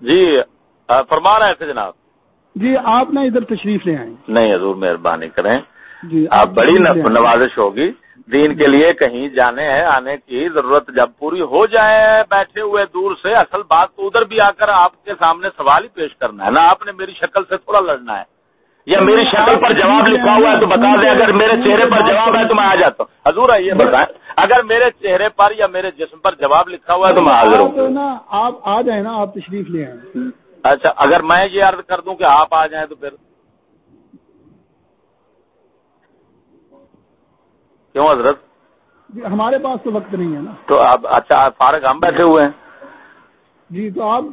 جی فرما رہے تھے جناب؟ جی آپ نا ادھر تشریف لے آئیں۔ نہیں حضور مہربانی کریں۔ جی آپ بڑی نوازش ہوگی۔ دین کے لیے کہیں جانے ہیں آنے کی ضرورت جب پوری ہو جائے بیٹھے ہوئے دور سے اصل بات تو ادھر بھی آ کر آپ کے سامنے سوال ہی پیش کرنا ہے۔ نا آپ نے میری شکل سے تھوڑا لڑنا ہے۔ یا میری شکل پر جواب لکھا ہوا ہے تو بتا دیں اگر میرے چہرے پر جواب ہے تو میں آ جاتا ہوں۔ حضور آئیے بتائیں۔ اگر میرے چہرے پر یا میرے جسم پر جواب لکھا ہوا ہے تو میں حاضر ہوں۔ آپ آ جائیں نا آپ تشریف لے آئیں۔ اچھا اگر میں یہ عرض کر دوں کہ آپ آ جائیں تو پھر۔ کیوں حضرت؟ جی ہمارے پاس تو وقت نہیں ہے نا۔ تو آپ اچھا فارغ ہم بیٹھے ہوئے ہیں۔ جی تو آپ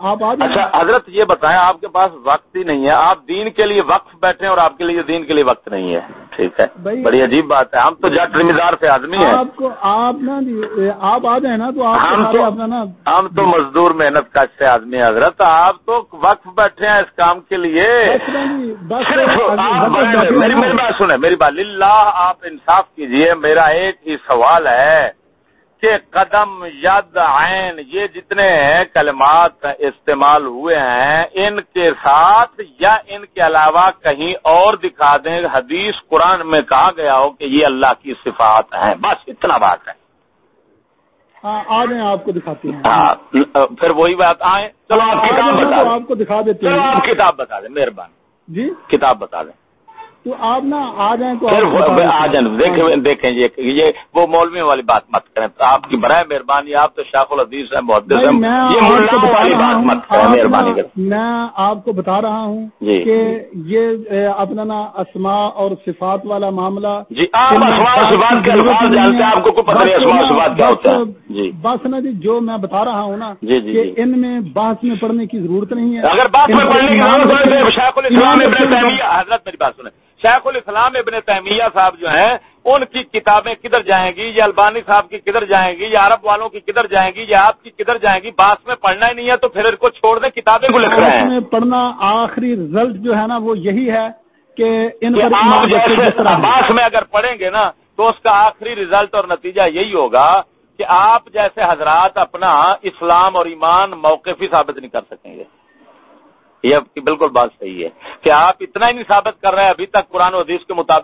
آپ آ اچھا حضرت یہ بتائیں آپ کے پاس وقت ہی نہیں ہے۔ آپ دین کے لیے وقف بیٹھے ہیں اور آپ کے لیے دین کے لیے وقت نہیں ہے۔ ٹھیک ہے۔ بڑی عجیب بات ہے۔ ہم تو جٹ رمیدار سے آدمی ہیں۔ آپ کو آپ نا جی آپ آ جائیں نا تو ہم آپ نا ہم تو مزدور محنت کش سے آدمی ہیں حضرت۔ آپ تو وقف بیٹھے ہیں اس کام کے لیے۔ جی، میری میری بات سنیں میری بات للہ آپ انصاف کیجیے۔ میرا ایک ہی سوال ہے۔ کہ قدم ید عین یہ جتنے کلمات استعمال ہوئے ہیں ان کے ساتھ یا ان کے علاوہ کہیں اور دکھا دیں۔ حدیث قرآن میں کہا گیا ہو کہ یہ اللہ کی صفات ہیں۔ بس اتنا بات ہے۔ ہاں آپ کو دکھاتے ہیں۔ ہاں پھر وہی بات آئیں۔ چلو آپ کتاب بتا تو دیں۔ آپ کو دکھا دیتے چلو ہیں آپ کتاب بتا دیں مہربانی۔ جی؟ کتاب بتا دیں۔ تو آپ نا آ جائیں تو آ جائیں۔ دیکھیں دیکھیں یہ وہ مولوی والی بات مت کریں آپ کی برائے مہربانی آپ تو شاخ الحدیث ہیں ہیں میں یہ آپ کو بتا رہا بات ہوں، مت کریں آپ مہربانی نا- کر میں آپ کو بتا رہا ہوں جی۔ کہ یہ اپنا نا اسماء اور صفات والا معاملہ جی آپ کہ میں اسماء و بات صفات کی کے ضرورت الفاظ نہیں جانتے ہیں ہے۔ آپ کو کوئی پتہ نہیں بس اسماء نا- صفات کیا بس- ہوتا ہے جی بس نا جی جو میں بتا رہا ہوں نا کہ۔ ان میں بحث میں پڑھنے کی ضرورت نہیں ہے اگر بات میں پڑھنے کی ضرورت ہے الاسلام ابن تیمیہ حضرت میری بات سنیں شیخ الاسلام ابن تیمیہ صاحب جو ہیں ان کی کتابیں کدھر جائیں گی؟ یا البانی صاحب کی کدھر جائیں گی؟ یا عرب والوں کی کدھر جائیں گی؟ یا آپ کی کدھر جائیں گی؟ باس میں پڑھنا ہی نہیں ہے تو پھر ان کو چھوڑ دیں کتابیں کو لکھ رہے ہیں۔ پڑھنا آخری رزلٹ جو ہے نا وہ یہی ہے کہ ان۔ عباس میں اگر پڑھیں گے نا تو اس کا آخری ریزلٹ اور نتیجہ یہی ہوگا کہ آپ جیسے حضرات اپنا اسلام اور ایمان موقفی ثابت نہیں کر سکیں گے۔ یہ آپ کی بالکل بات صحیح ہے کہ آپ اتنا ہی نہیں ثابت کر رہے ہیں ابھی تک قرآن و حدیث کے مطابق